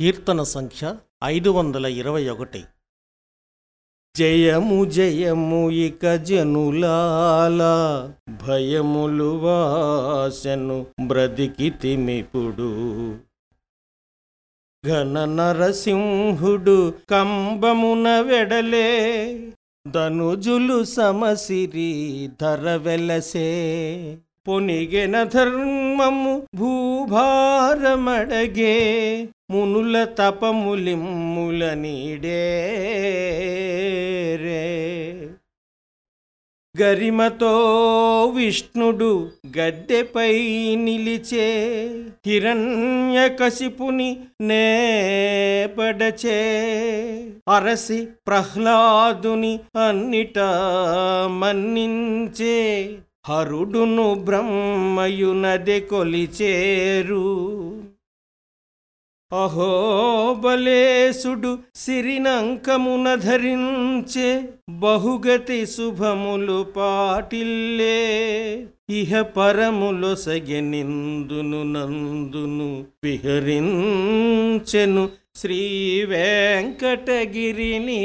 కీర్తన సంఖ్య ఐదు వందల ఇరవై ఒకటి. జయము జయము ఇక జనులాల భయములు వాసను బ్రతికితిమిపుడు ఘన నరసింహుడు కంబమున వెడలే ధనుజులు సమసిరి ధర వెలసే. పొనిగెన ధర్మము భూభారమడగే మునుల తపములిమ్ముల నీడే గరిమతో విష్ణుడు గద్దెపై నిలిచే హిరణ్యకశిపుని నేపడచే అరసి ప్రహ్లాదుని అన్నిట మన్నించే హరుడును బ్రహ్మయునదే కొలిచేరు. అహోబలేసుడు సిరినంకమున ధరించే బహుగతి శుభములు పాటిల్లే. ఇహ పరములు సగెనిందును నందును విహరించెను శ్రీ వెంకటగిరిని.